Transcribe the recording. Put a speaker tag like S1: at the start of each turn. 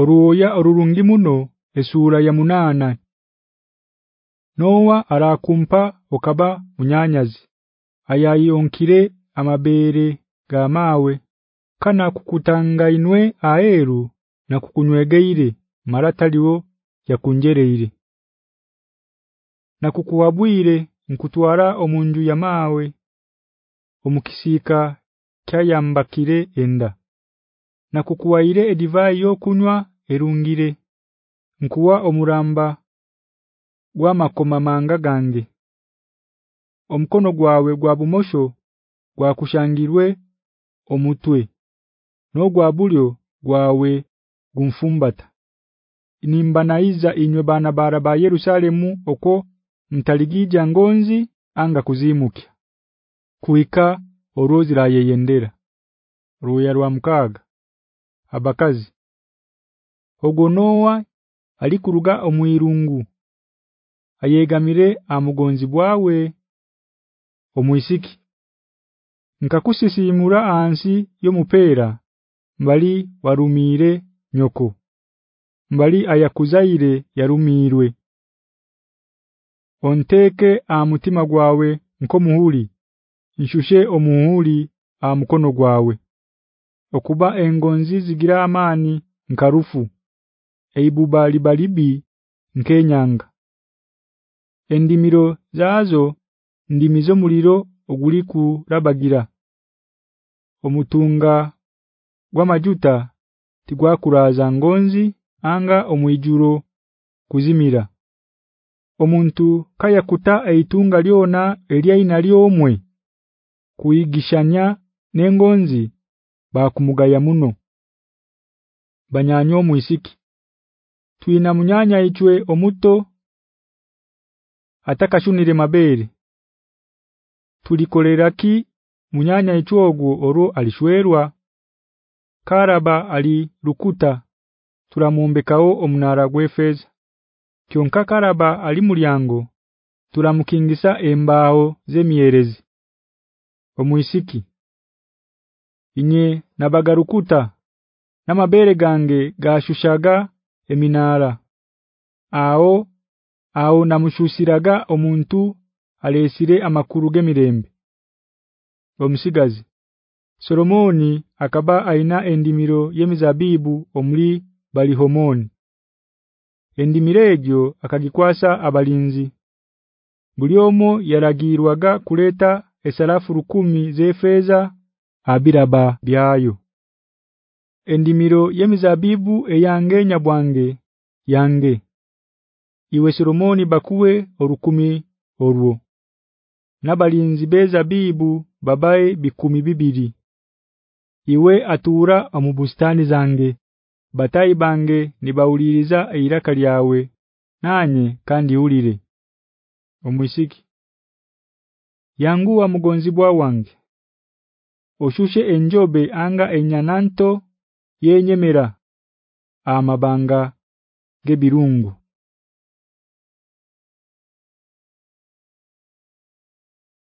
S1: Oruya orurungi muno esura ya munana Noa arakumpa okaba munyanyazi ayayonkire amabere gamawe kana kukutangainwe aheru na kukunywegeire marataliwo yakunjereire na kukuwabwire nkutwara omunju ya mawe omukisika kyayambakire enda na kukuwaire edivai yokunywa erungire. Nkuwa omuramba gwa makoma manga gange. Omukono gwawe gwa bumosho gwa kushangirwe omutwe no gwa bulyo gwawe gumfumbata. Nimbanaiza inywe bana bara ba Yerusalemu oko mtaligija ngonzi anga kuzimuka kuika orozi la yeyendera. Ruya rwa mkaga abakazi. Ogonoa alikuruga omwirungu ayegamire amugonzi bwawe omwisiki. Nkakusisimura ansi yomupera mbali warumire nyoko mbali ayakuzaire yarumirwe onteke amutima gwawe nko muhuli nshushe omuhuli amukono gwawe okuba engonzi zigira amani nkarufu eibubali balibi nkenyanga. Endimiro zaazo ndimizo muliro oguliku rabagira. Omutunga gwamajuta tigwakuraza ngonzi anga omwijuro kuzimira. Omuntu kaya kuta eitunga lyona eliaina lyomwe kuigishanya nengonzi bakumugaya muno. Banyanyo muisiki tuina munyanya ichwe omuto atakashunire mabere. Tulikoleraki munyanya ichwogu oro alishwerwa. Karaba ali lukuta. Turamumbekao omunara gwefeza kyonka karaba ali mulyango. Turamukingisa embao zemierezi omuisiki inye nabagarukuta namabere gange gashushaga eminara. Ao ao namushushiraga omuntu alesire amakuru gemirembe. Omusigazi Solomoni akaba aina endimiro yemizabibu omuli bali homoni endimirejo akagikwasa abalinzi. Buliomo yaragirwaga kuleta esalafu rukumi zefeza abiraba byayo. Endimiro yemizabibu eyangenya bwange yange. Iwe Solomoni bakuwe orukumi orwo. Nabalinzi beza bibu babaye bikumi bibiri. Iwe atura amubustani zange batayi bange nibauliriza eiraka lyawe nanye kandi ulire omwisiki. Yangu wa mugonzibwa wange oshushe enjobe anga enyananto yenyemera amabanga gebirungu